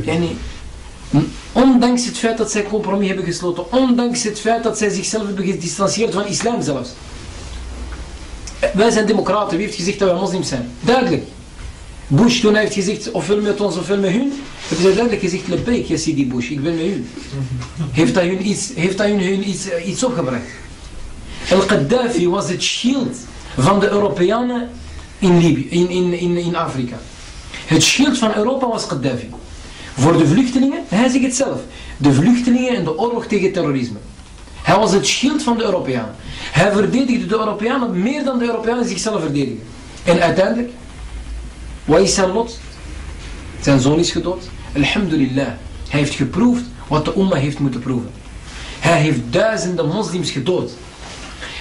Yani, ondanks het feit dat zij compromis hebben gesloten, ondanks het feit dat zij zichzelf hebben gedistanceerd van islam zelfs. Wij zijn democraten, wie heeft gezegd dat wij moslims zijn? Duidelijk. Bush toen hij heeft gezegd, ofwel met ons ofwel met hun, hebben zij duidelijk gezegd, lebeek, je ziet die Bush, ik ben met u. Heeft dat hun iets, heeft dat hun iets, eh, iets opgebracht? El-Qaddafi was het shield van de Europeanen in, Libië, in, in, in, in Afrika. Het schild van Europa was Gaddafi. Voor de vluchtelingen, hij zegt het zelf, de vluchtelingen en de oorlog tegen terrorisme. Hij was het schild van de Europeanen. Hij verdedigde de Europeanen meer dan de Europeanen zichzelf verdedigen. En uiteindelijk, wat is zijn lot? Zijn zoon is gedood. Alhamdulillah. Hij heeft geproefd wat de umma heeft moeten proeven. Hij heeft duizenden moslims gedood.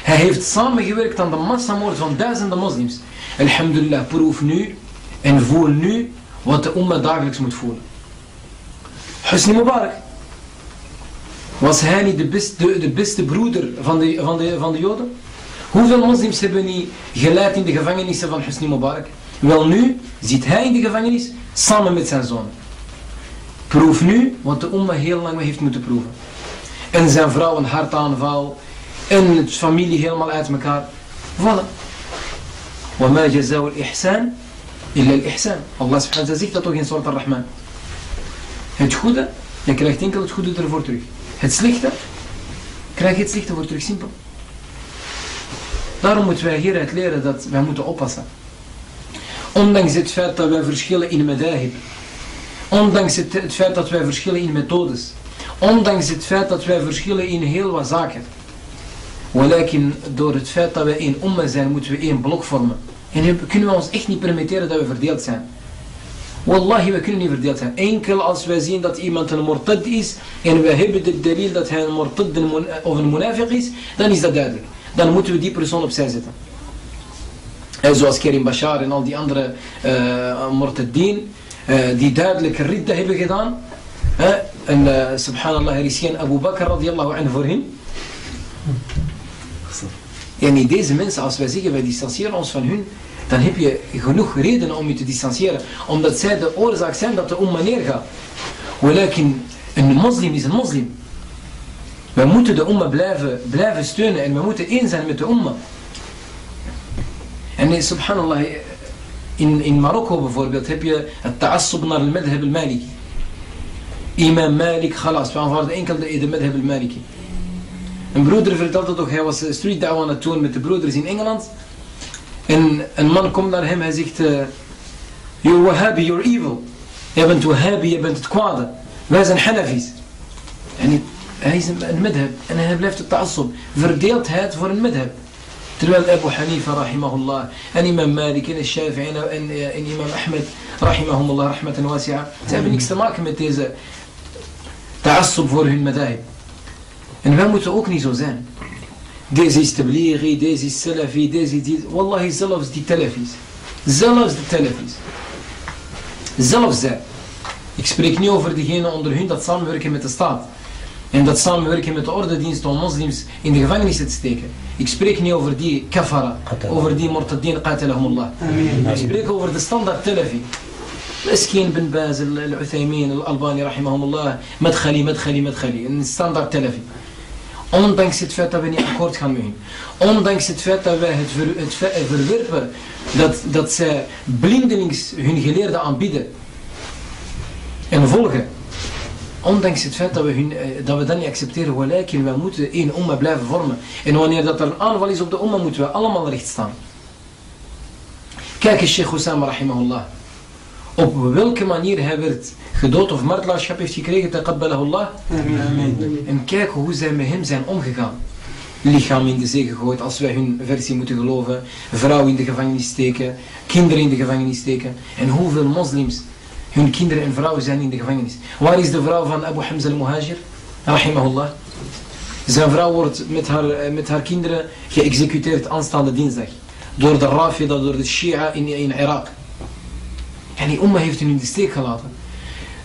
Hij heeft samengewerkt aan de massamoord van duizenden moslims. Alhamdulillah, proef nu en voel nu wat de umma dagelijks moet voelen. Husni Mubarak. Was hij niet de beste, de, beste broeder van de, van, de, van de Joden? Hoeveel moslims hebben niet geleid in de gevangenissen van Husni Mubarak? Wel nu zit hij in de gevangenis samen met zijn zoon. Proef nu wat de umma heel lang heeft moeten proeven. En zijn vrouw een hartaanval. En het familie helemaal uit elkaar. Voilà. وما جزاء الإحسان إلا الإحسان Allah subhanahu wa ta'ala zegt dat toch in Surat al-Rahman. Het goede, je krijgt enkel het goede ervoor terug. Het slechte, krijg je het slechte voor terug. Simpel. Daarom moeten wij hieruit leren dat wij moeten oppassen. Ondanks het feit dat wij verschillen in madahib. Ondanks het, feit dat wij verschillen in methodes. Ondanks het feit dat wij verschillen in heel wat zaken. Walakin door het feit dat wij één umma zijn, moeten we één blok vormen. En kunnen we ons echt niet permitteren dat we verdeeld zijn. Wallahi, we kunnen niet verdeeld zijn. Enkel als wij zien dat iemand een mortad is en we hebben de delil dat hij een mortad of een munafiq is, dan is dat duidelijk. Dan moeten we die persoon opzij zetten. En zoals Kerim Bashar en al die andere uh, mortaddin, uh, die duidelijk ridda hebben gedaan. Uh, en uh, subhanallah, er is geen Abu Bakr radiallahu anhu voor hem. En deze mensen, als wij zeggen wij distancieren ons van hun, dan heb je genoeg redenen om je te distancieren. Omdat zij de oorzaak zijn dat de umma neergaat. Walakin, een moslim is een moslim. We moeten de umma blijven, blijven steunen en we moeten één zijn met de umma. En subhanallah, in, in Marokko bijvoorbeeld heb je het ta'assub naar de madhab al-maliki. Imam Malik, khalas, we aanvaarden enkel de, de al-maliki. Een broeder vertelde toch, hij was street aan het doen met de broeders in Engeland. En een man komt naar hem, hij zegt, uh, you're Wahhabi, you're evil. Je bent Wahhabi, je bent het kwade. Wij zijn Hanafis. En hij is een, een madhab. En hij blijft het ta'assub. Verdeeldheid voor een madhab. Terwijl Abu Hanifa, rahimahullah, en imam Malik, en Shafi'i, en, en imam Ahmed, rahimahumullah, rahmatan wasi'a. Ze hebben niks te maken met deze ta'assub voor hun madhab. En wij moeten ook niet zo zijn. Deze is tablighi, deze is salafi, deze is die. Wallahi, zelfs die telefis. Zelfs de telefis. Zelfs zij. Ik spreek niet over diegenen onder hun dat samenwerken met de staat. En dat samenwerken met de ordedienst om moslims in de gevangenis te steken. Ik spreek niet over die kafara, over die mortadin qatilahumullah. Ik spreek over de standaard telefi. مسكين بن باز العثيمين الألباني رحمهم الله مدخلي مدخلي مدخلي الستاندرد تلفي Ondanks het feit dat we niet akkoord gaan met hen. Ondanks het feit dat wij het, het verwerpen dat, dat zij blindelings hun geleerden aanbieden en volgen. Ondanks het feit dat we, hun, eh, dat we dat niet accepteren, we wij moeten één umma blijven vormen. En wanneer dat er een aanval is op de umma, moeten we allemaal recht staan. Kijk eens, Sheikh Hussam, rahimahullah. Op welke manier hij werd gedood of martelaarschap heeft gekregen, taqabbalahullah. Amen. En kijk hoe zij met hem zijn omgegaan. Lichaam in de zee gegooid, als wij hun versie moeten geloven. Vrouwen in de gevangenis steken, kinderen in de gevangenis steken. En hoeveel moslims, hun kinderen en vrouwen zijn in de gevangenis. Waar is de vrouw van Abu Hamza al-Muhajir? Rahimahullah. Zijn vrouw wordt met haar, eh, met haar kinderen geëxecuteerd aanstaande dinsdag. Door de Rafida, door de Shia in, in Irak. En die umma heeft hen in de steek gelaten.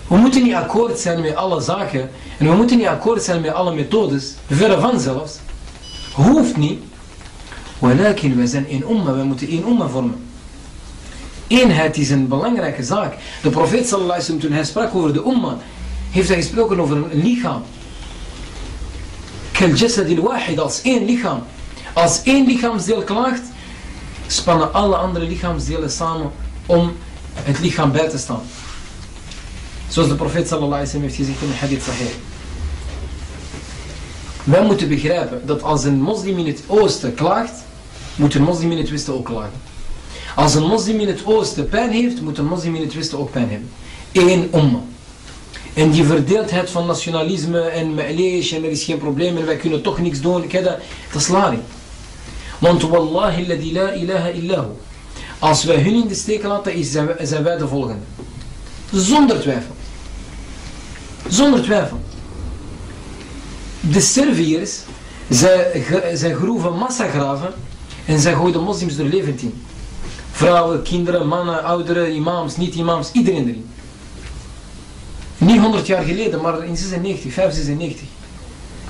We moeten niet akkoord zijn met alle zaken. En we moeten niet akkoord zijn met alle methodes. Verre van zelfs. Hoeft niet. Wij zijn één umma. Wij moeten één umma vormen. Eenheid is een belangrijke zaak. De profeet sallallahu alaihi wasallam, toen hij sprak over de umma, heeft hij gesproken over een lichaam. Kal jasad wahid als één lichaam. Als één lichaamsdeel klaagt, spannen alle andere lichaamsdelen samen om het lichaam bij te staan. Zoals de profeet sallallahu alaihi wasallam heeft gezegd in de hadith sahih. Wij moeten begrijpen dat als een moslim in het oosten klaagt, moet een moslim in het westen ook klagen. Als een moslim in het oosten pijn heeft, moet een moslim in het westen ook pijn hebben. Eén umma. En die verdeeldheid van nationalisme en ma'leesh en er is geen probleem en wij kunnen toch niks doen, dat is lari. Want wallahi la ilaha illahu. Als wij hun in de steek laten, zijn wij de volgende. Zonder twijfel. Zonder twijfel. De Serviërs, zij, groeven massagraven en zij gooiden moslims er levend in. Vrouwen, kinderen, mannen, ouderen, imams, niet-imams, iedereen erin. Niet 100 jaar geleden, maar in 96, 596.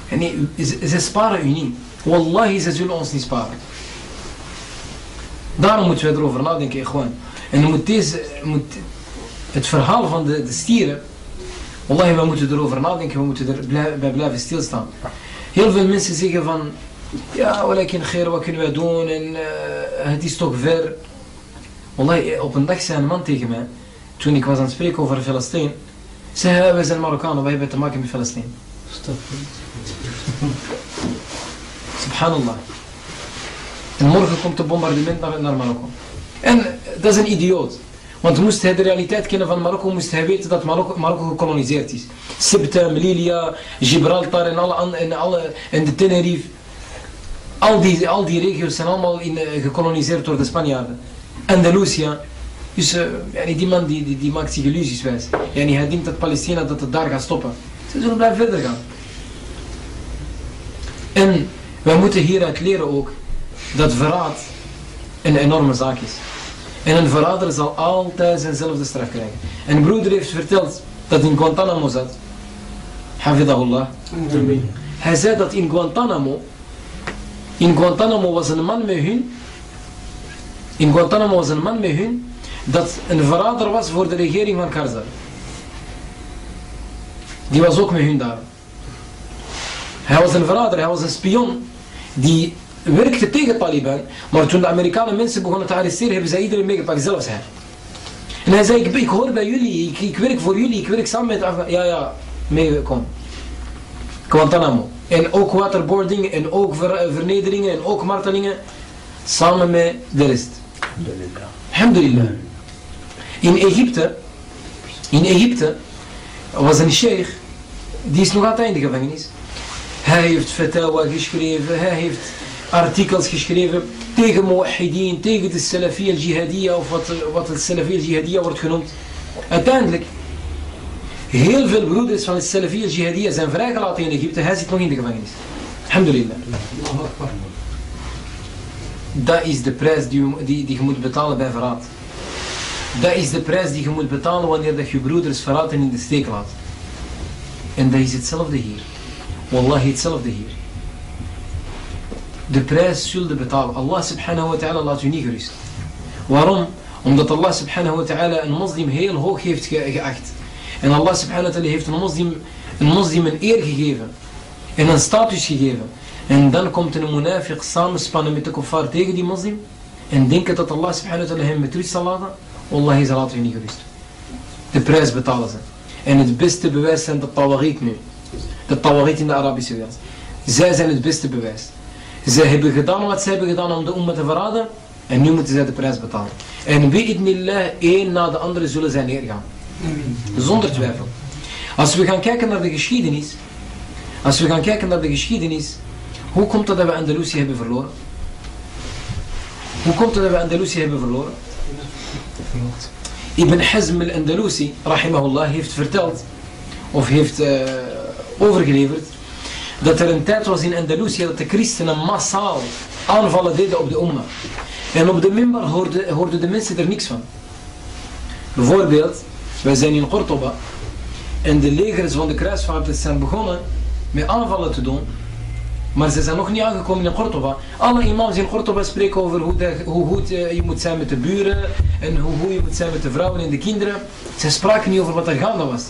En nee, ze, ze sparen u niet. Wallahi, ze zullen ons niet sparen. Daarom moeten we erover nadenken, gewoon. En dan moet deze, moet het verhaal van de, de stieren, wallahi, we moeten erover nadenken, we moeten er bij blijven stilstaan. Heel veel mensen zeggen van, ja, walakin geer, wat kunnen wij doen en uh, het is toch ver. Wallahi, op een dag zei een man tegen mij, toen ik was aan het spreken over Palestijn, zei wij zijn Marokkanen, wij hebben te maken met Palestijn. Subhanallah. En morgen komt de bombardement naar, naar Marokko. En dat is een idioot. Want moest hij de realiteit kennen van Marokko, moest hij weten dat Marokko, Marokko gekoloniseerd is. Sibta, Melilla, Gibraltar en, alle, en, alle, en de Tenerife. Al die, al die regio's zijn allemaal in, uh, gekoloniseerd door de Spanjaarden. Andalusia. Dus uh, die man die, die, maakt zich illusies wijs. Yani, hij denkt dat Palestina dat het daar gaat stoppen. Ze zullen blijven verder gaan. En wij moeten hieruit leren ook dat verraad een enorme zaak is. En een verrader zal altijd zijnzelfde straf krijgen. En broeder heeft verteld dat in Guantanamo zat. Hafidahullah. Hij zei dat in Guantanamo, in Guantanamo was een man met hun, in Guantanamo was een man met hun, dat een verrader was voor de regering van Karzai. Die was ook met hun daar. Hij was een verrader, hij was een spion die werkte tegen Taliban, maar toen de Amerikanen mensen begonnen te arresteren, hebben zij iedereen meegepakt, zelfs hij. En hij zei, ik, ik hoor bij jullie, ik, werk voor jullie, ik werk samen met. Ja, ja, mee, kom. Guantanamo. En ook waterboarding, en ook ver, vernederingen, en ook martelingen, samen met de rest. Alhamdulillah. In Egypte, in Egypte was een sheikh, die is nog altijd in de gevangenis. Hij heeft fatawa geschreven, hij heeft artikels geschreven tegen Muwahideen, tegen de Salafiyya al-Jihadiyya of wat, wat het Salafiyya al-Jihadiyya wordt genoemd. Uiteindelijk, heel veel broeders van het Salafiyya al-Jihadiyya zijn vrijgelaten in Egypte, hij zit nog in de gevangenis. Alhamdulillah. Dat is de prijs die, je moet betalen bij verraad. Dat is de prijs die je moet betalen wanneer dat je broeders verraten in de steek laat. En dat is hetzelfde hier. Wallahi hetzelfde hier. De prijs zulde betalen. Allah subhanahu wa ta'ala laat u niet gerust. Waarom? Omdat Allah subhanahu wa ta'ala een moslim heel hoog heeft geacht. En Allah subhanahu wa ta'ala heeft een moslim, een moslim een eer gegeven. En een status gegeven. En dan komt een munafiq samenspannen met de kuffar tegen die moslim. En denken dat Allah subhanahu wa ta'ala hem met rust zal laten. Wallahi, ze laten u niet gerust. De prijs betalen ze. En het beste bewijs zijn de tawarit nu de tawarit in de Arabische wereld. Zij zijn het beste bewijs. Zij hebben gedaan wat zij hebben gedaan om de umma te verraden. En nu moeten zij de prijs betalen. En bi'idnillah, één na de andere zullen zij neergaan. Zonder twijfel. Als we gaan kijken naar de geschiedenis. Als we gaan kijken naar de geschiedenis. Hoe komt het dat we Andalusië hebben verloren? Hoe komt het dat we Andalusië hebben verloren? Ibn Hazm al-Andalusi, rahimahullah, heeft verteld. Of heeft... Uh, overgeleverd dat er een tijd was in Andalusië dat de christenen massaal aanvallen deden op de umma. En op de minbar hoorden, hoorden de mensen er niks van. Bijvoorbeeld, wij zijn in Cordoba en de legers van de kruisvaarders zijn begonnen met aanvallen te doen Maar ze zijn nog niet aangekomen in Cordoba. Alle imams in Cordoba spreken over hoe, hoe goed eh, je moet zijn met de buren. En hoe goed je moet zijn met de vrouwen en de kinderen. Ze spraken niet over wat er gaande was.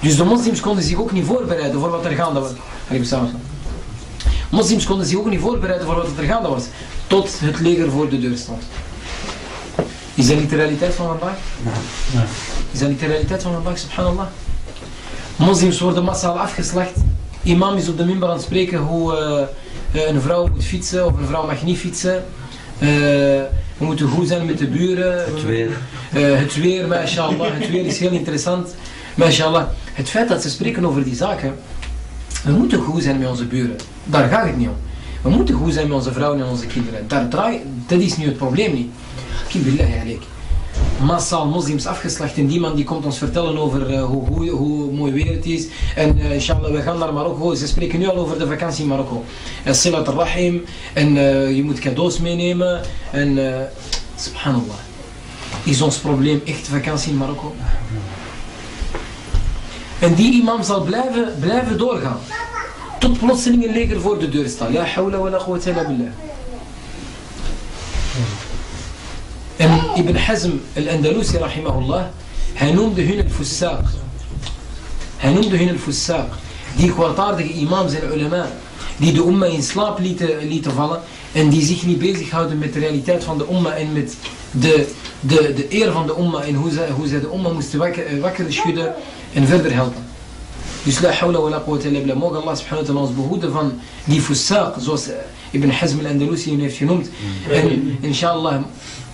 Dus de moslims konden zich ook niet voorbereiden voor wat er gaande was. Moslims konden zich ook niet voorbereiden voor wat er gaande was. Tot het leger voor de deur stond. Is dat niet de realiteit van vandaag? Nee. Is dat niet de realiteit van vandaag, subhanallah? Moslims worden massaal afgeslacht. Imam is op de minbar aan het spreken hoe uh, een vrouw moet fietsen of een vrouw mag niet fietsen. Uh, we moeten goed zijn met de buren. Het weer. Uh, het weer, mashallah. Het weer is heel interessant. Mashallah. Het feit dat ze spreken over die zaken. We moeten goed zijn met onze buren. Daar gaat het niet om. We moeten goed zijn met onze vrouwen en onze kinderen. Daar draai, dat is nu het probleem niet. Alhamdulillah, alik. Massaal moslims afgeslacht en die man die komt ons vertellen over uh, hoe, hoe, mooi weer het is. En uh, inshallah, we gaan naar Marokko. Ze spreken nu al over de vakantie in Marokko. En Silat rahim en je moet cadeaus meenemen. En subhanallah. Is ons probleem echt vakantie in Marokko? En die imam zal blijven, blijven doorgaan. Tot plotseling een leger voor de deur staat. La hawla wa la quwwata illa billah. En Ibn Hazm al-Andalusi rahimahullah, hij noemde hun al-Fussaq. Hij noemde hun al-Fussaq. Die kwaadaardige imams en ulama, die de umma in slaap lieten, lieten vallen en die zich niet bezighouden met de realiteit van de umma en met de, de, de eer van de umma en hoe zij, hoe de umma moesten wakker, wakker schudden en verder helpen. Dus la hawla wa la quwwata illa billah. Mogen Allah subhanahu wa ta'ala ons behoeden van die fussaq, zoals Ibn Hazm al-Andalusi heeft genoemd. En inshallah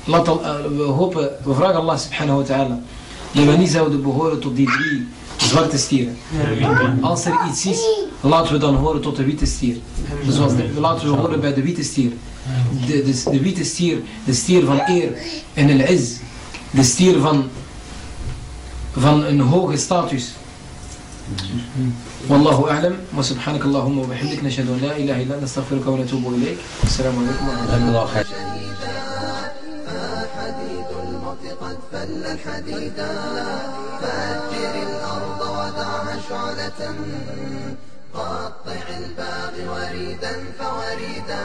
Laat, uh, we hopen, we vragen Allah subhanahu wa ta'ala dat we niet zouden behoren tot die drie zwarte stieren. Als er iets is, laten we dan horen tot de witte stier. Zoals de, laten we horen bij de witte stier. De, de, de witte stier, de stier van eer en een iz. De stier van, van een hoge status. والله أعلم وسبحانك اللهم وبحمدك نشهد أن لا إله إلا أنت نستغفرك ونتوب إليك السلام عليكم ورحمة الله شعلة قطع الباغ وريدا فوريدا